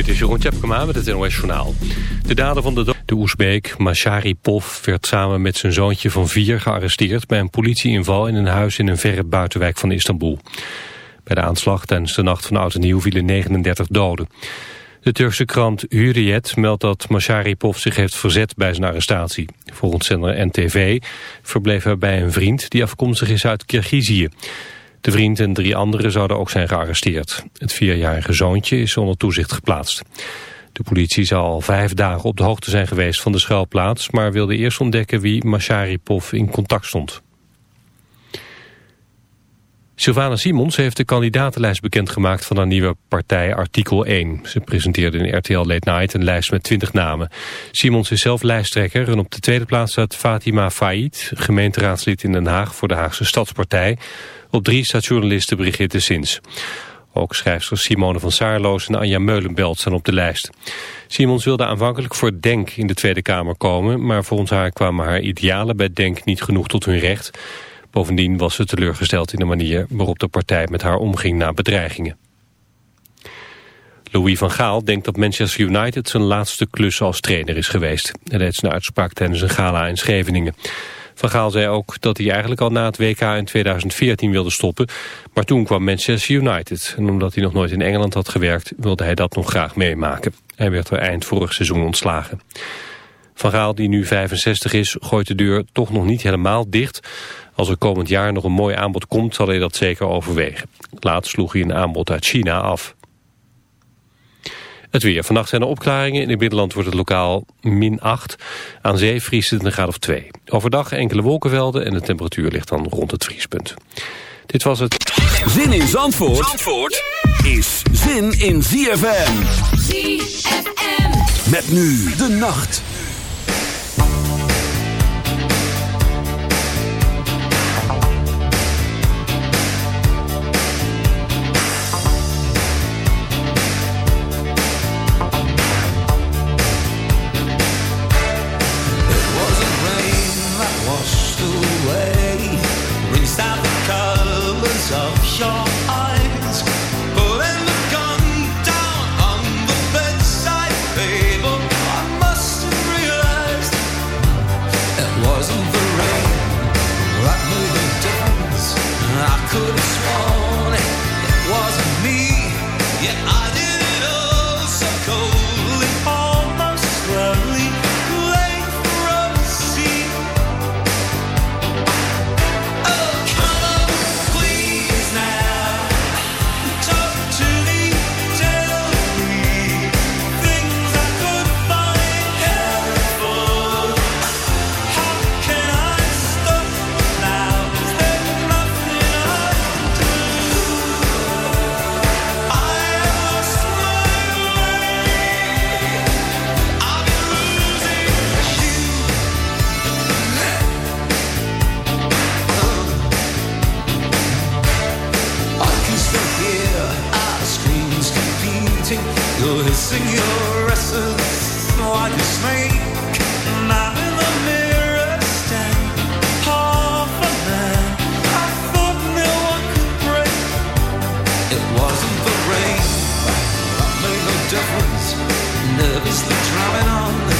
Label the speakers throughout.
Speaker 1: Dit is Jeroen Tjepkema met het NOS Journaal. De dader van de... De Oezbeek, Pov werd samen met zijn zoontje van vier gearresteerd... bij een politieinval in een huis in een verre buitenwijk van Istanbul. Bij de aanslag tijdens de nacht van Oud en Nieuw vielen 39 doden. De Turkse krant Hurriyet meldt dat Pov zich heeft verzet bij zijn arrestatie. Volgens zender NTV verbleef hij bij een vriend die afkomstig is uit Kirgizië. De vriend en drie anderen zouden ook zijn gearresteerd. Het vierjarige zoontje is onder toezicht geplaatst. De politie zou al vijf dagen op de hoogte zijn geweest van de schuilplaats... maar wilde eerst ontdekken wie Masharipov in contact stond. Sylvana Simons heeft de kandidatenlijst bekendgemaakt van haar nieuwe partij Artikel 1. Ze presenteerde in RTL Late Night een lijst met 20 namen. Simons is zelf lijsttrekker en op de tweede plaats staat Fatima Faid, gemeenteraadslid in Den Haag voor de Haagse Stadspartij. Op drie staat journaliste Brigitte Sins. Ook schrijfsters Simone van Saarloos en Anja Meulenbelt staan op de lijst. Simons wilde aanvankelijk voor DENK in de Tweede Kamer komen... maar volgens haar kwamen haar idealen bij DENK niet genoeg tot hun recht. Bovendien was ze teleurgesteld in de manier waarop de partij met haar omging na bedreigingen. Louis van Gaal denkt dat Manchester United zijn laatste klus als trainer is geweest. Hij deed zijn uitspraak tijdens een gala in Scheveningen. Van Gaal zei ook dat hij eigenlijk al na het WK in 2014 wilde stoppen. Maar toen kwam Manchester United. En omdat hij nog nooit in Engeland had gewerkt, wilde hij dat nog graag meemaken. Hij werd er eind vorig seizoen ontslagen. Van Gaal, die nu 65 is, gooit de deur toch nog niet helemaal dicht. Als er komend jaar nog een mooi aanbod komt, zal hij dat zeker overwegen. Laatst sloeg hij een aanbod uit China af. Het weer. Vannacht zijn er opklaringen. In het binnenland wordt het lokaal min 8. Aan zee vriest het een graad of 2. Overdag enkele wolkenvelden en de temperatuur ligt dan rond het vriespunt. Dit was het.
Speaker 2: Zin in Zandvoort, Zandvoort is zin in ZFM. ZFM. Met nu de nacht.
Speaker 3: shore. difference, nervously drumming on the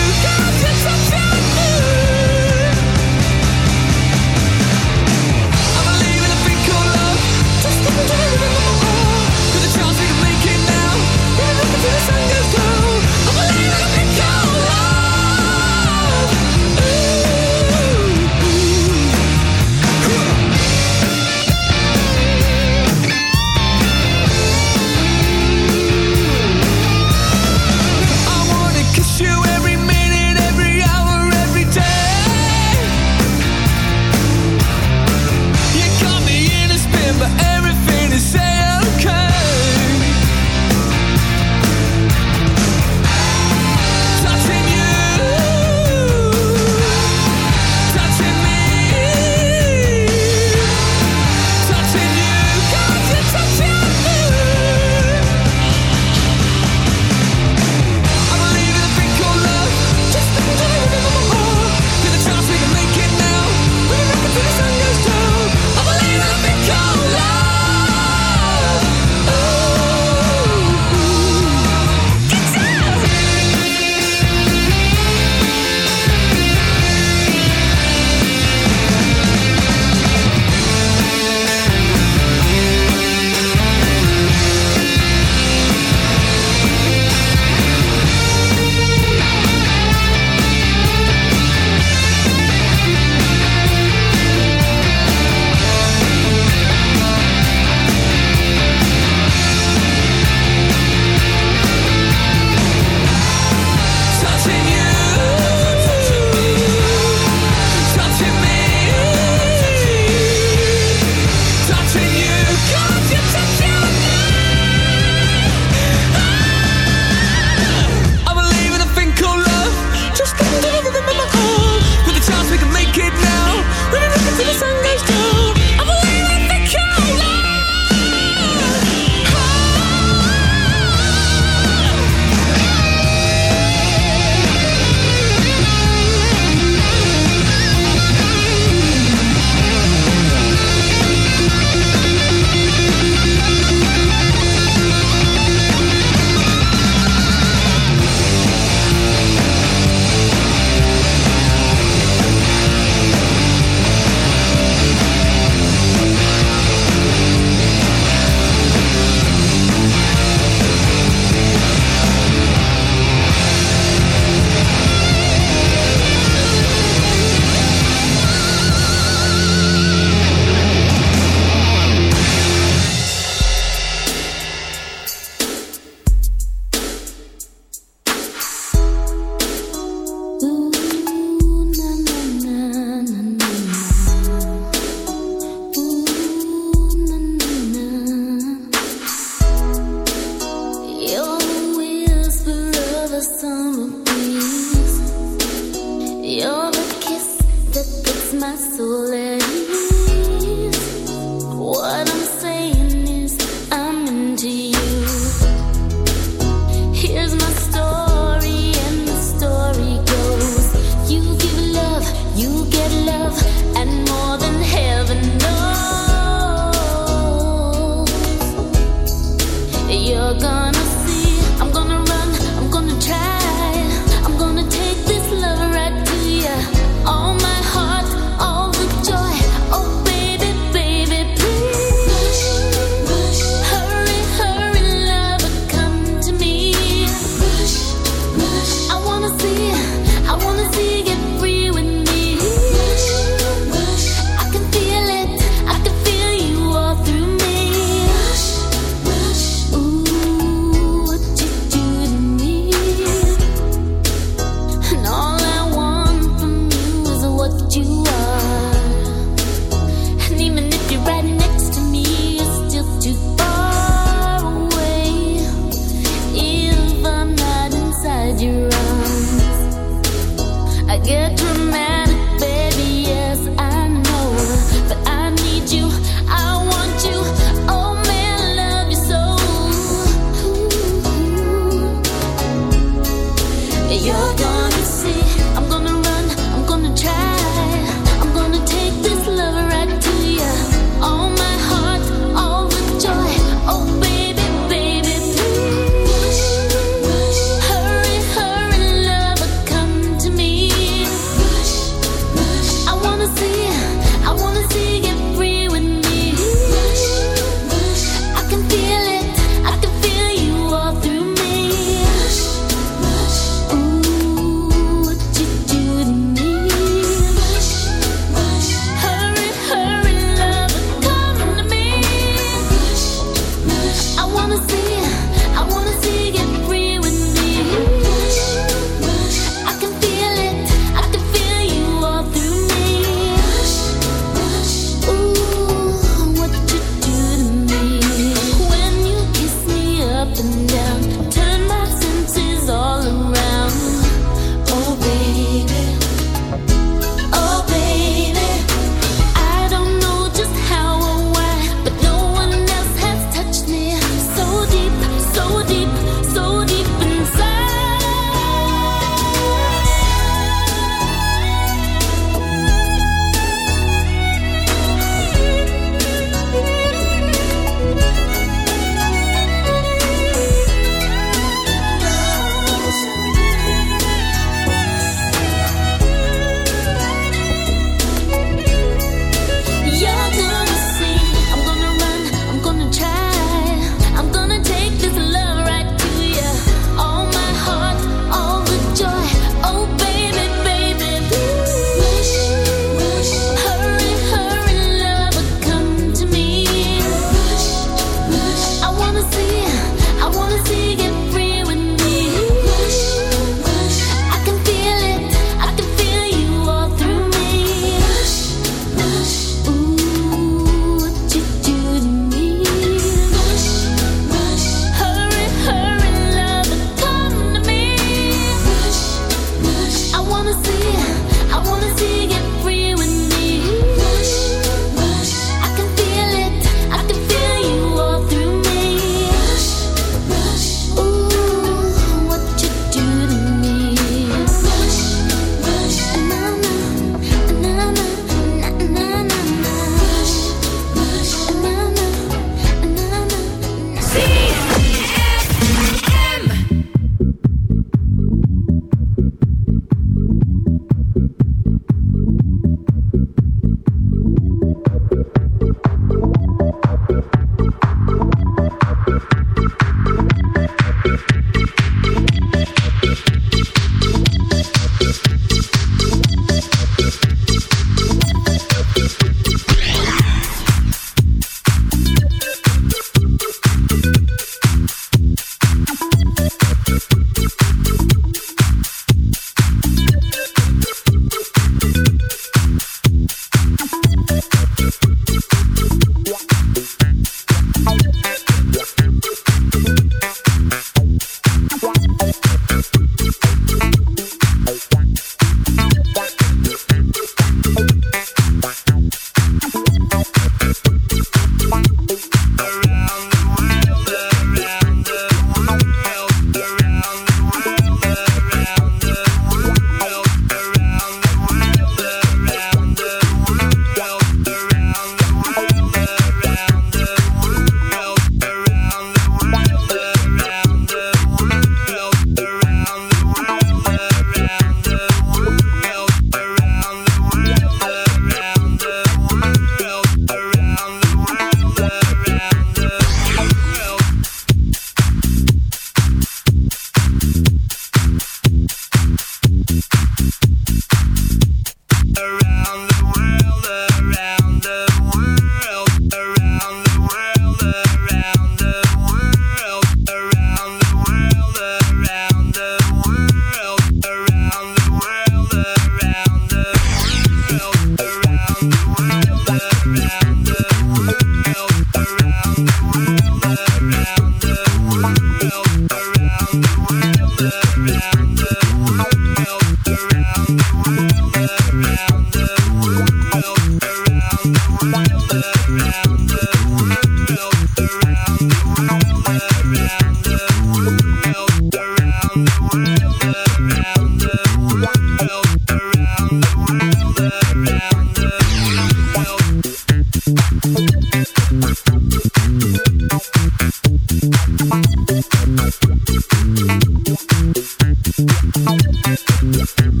Speaker 4: Mm-hmm.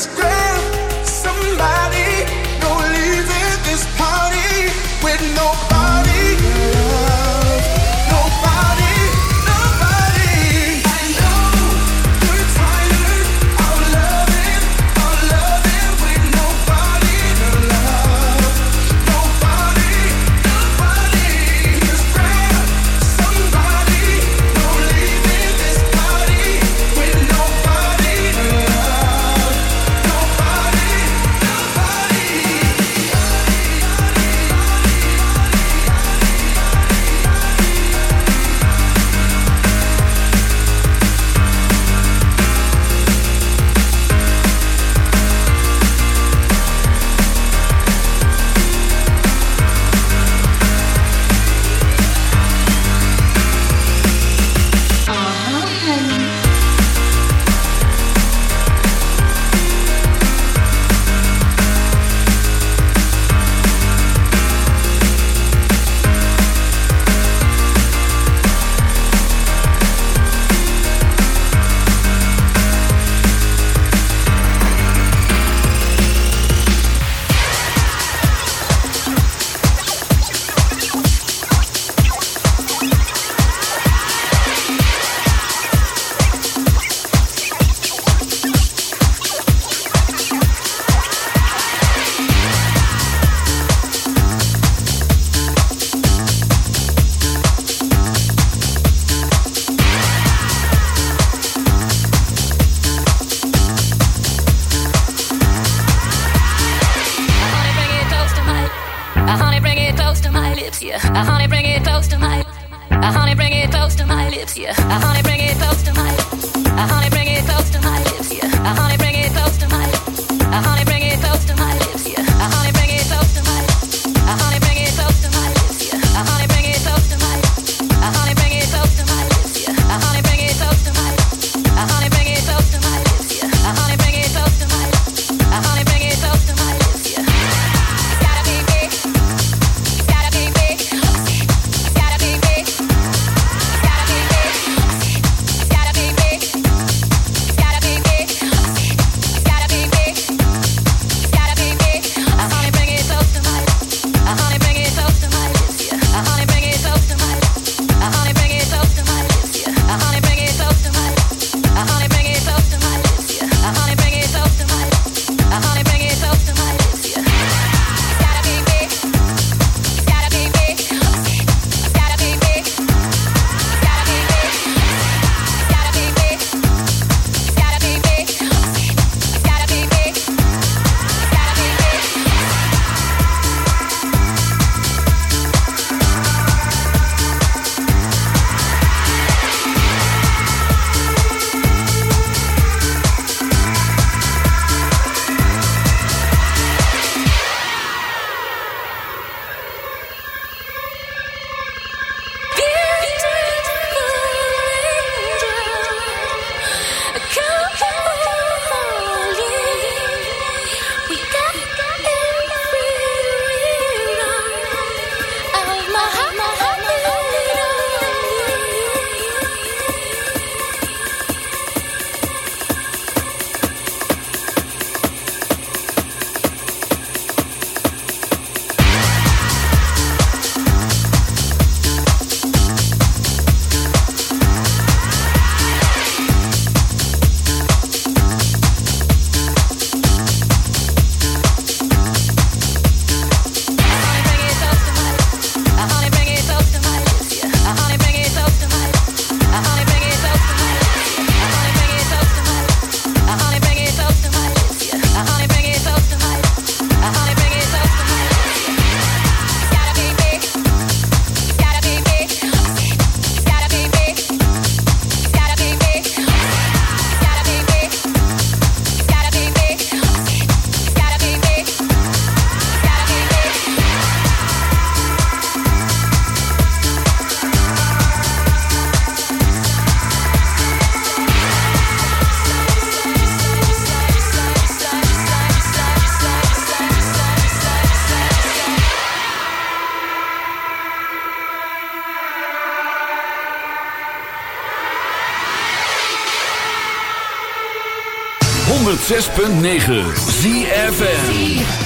Speaker 5: just Uh, honey, bring it close to my lips, yeah. Uh, honey, bring it close to my lips. Uh, honey, bring it close to my lips, yeah. honey, bring it close to my honey, bring it close to my lips, yeah. honey,
Speaker 6: 106.9 ZFN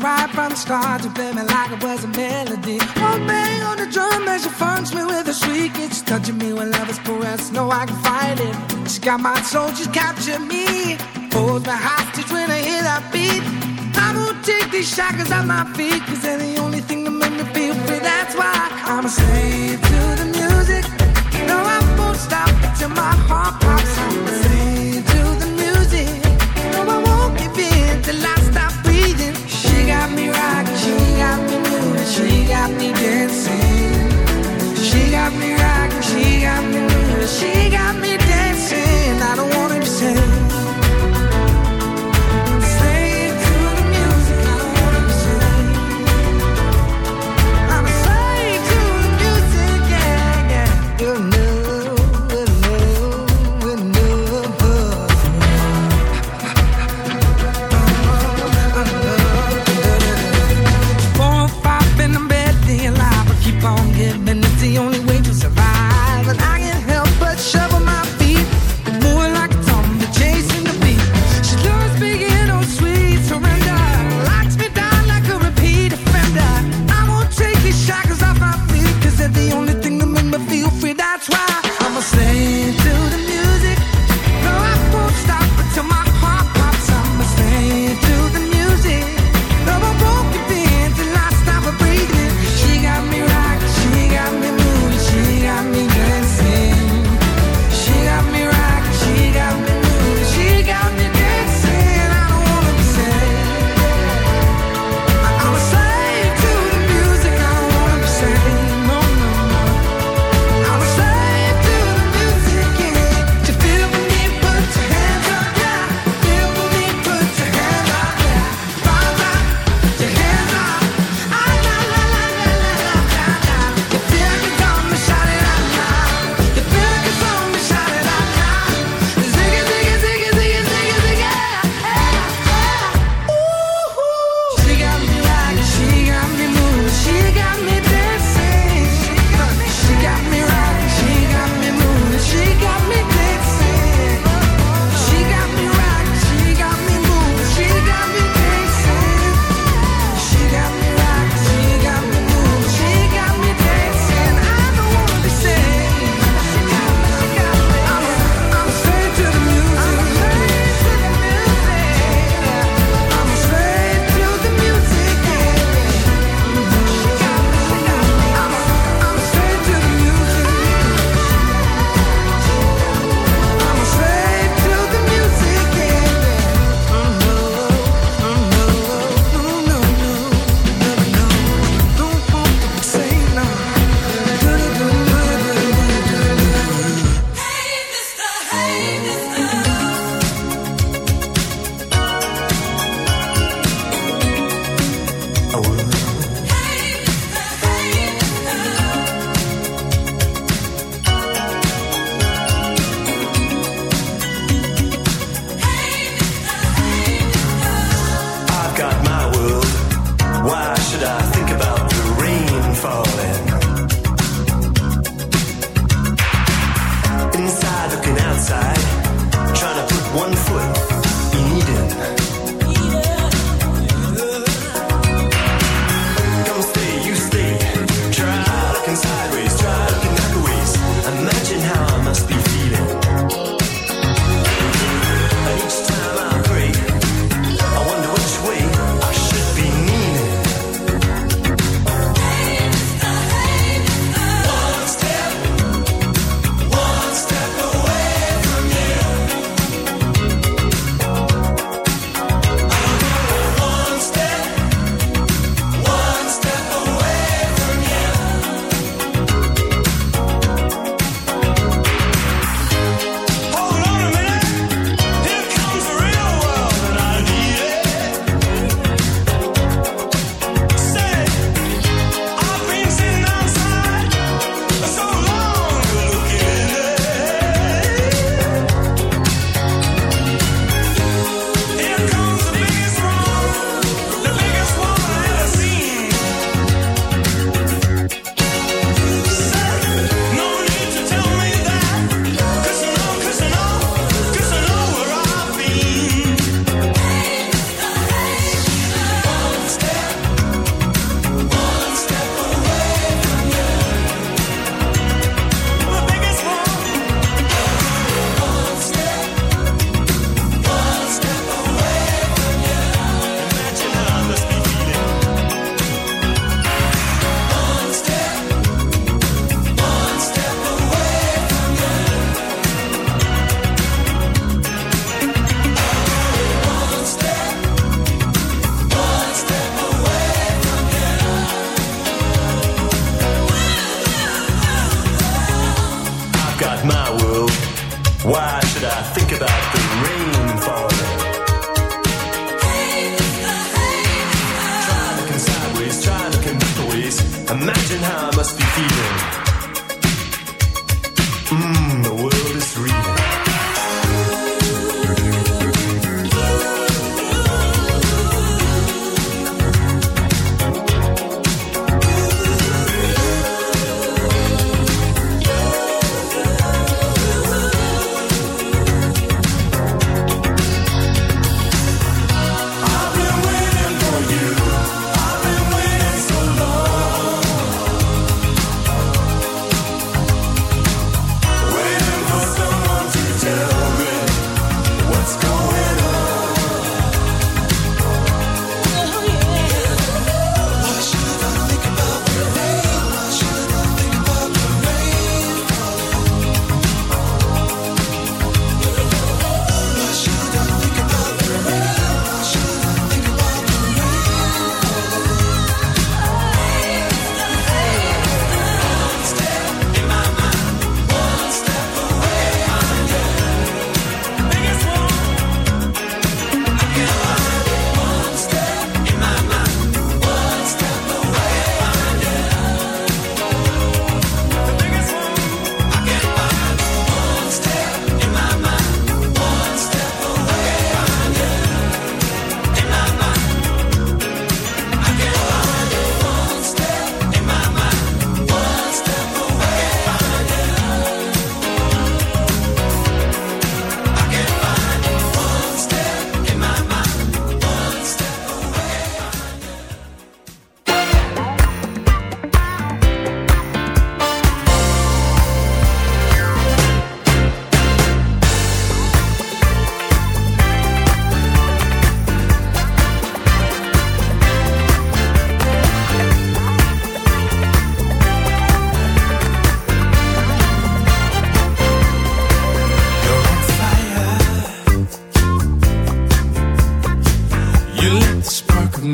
Speaker 6: right from the start to play me like it was a melody. One bang on the drum as she funks me with a shriek. It's touching me when love is caressed. No, I can fight it. She got my soul, she's captured me. shackles on my feet, cause they're the only thing that make me feel free. That's why I'm a slave to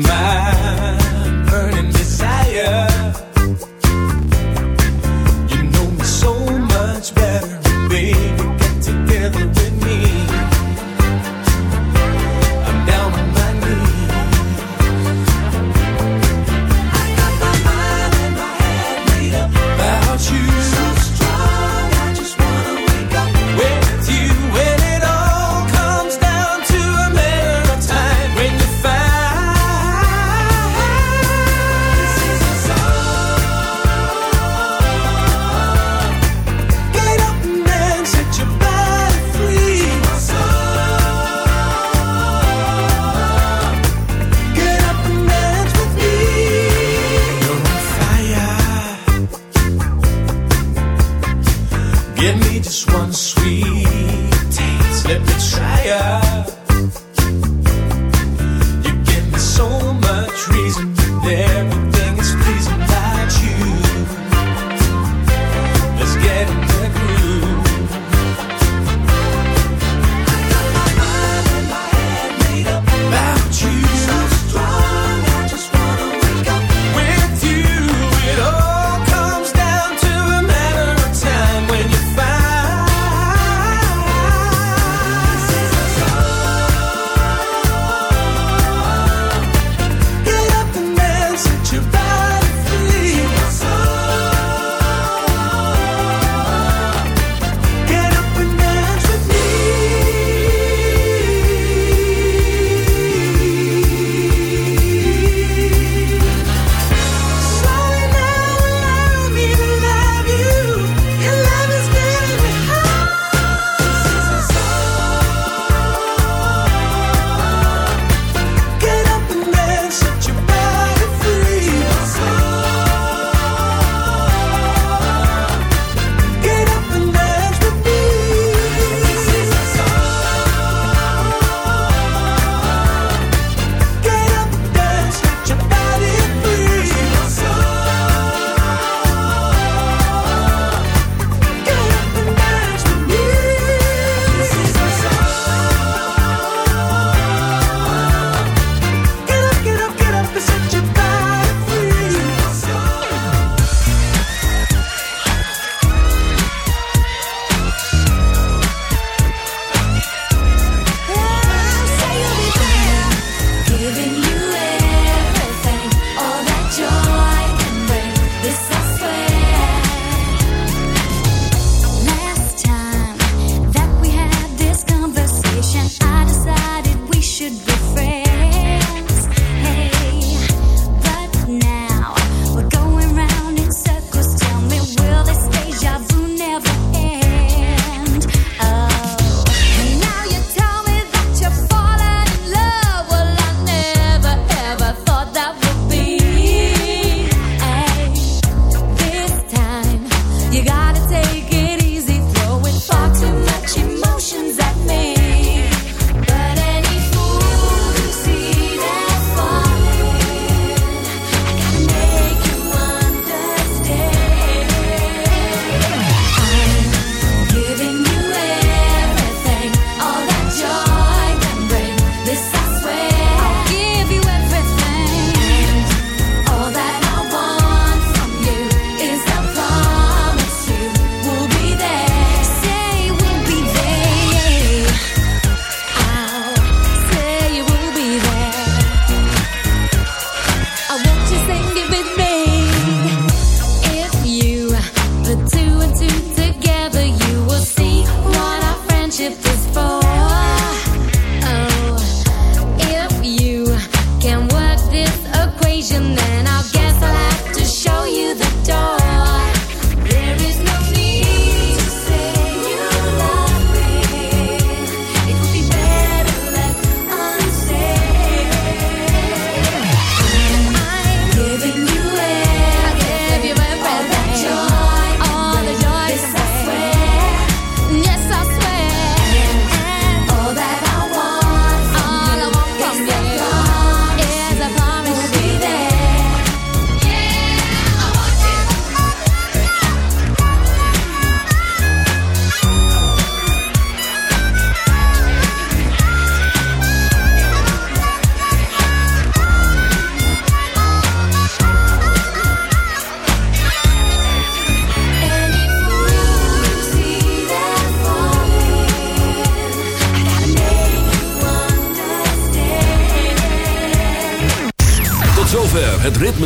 Speaker 6: my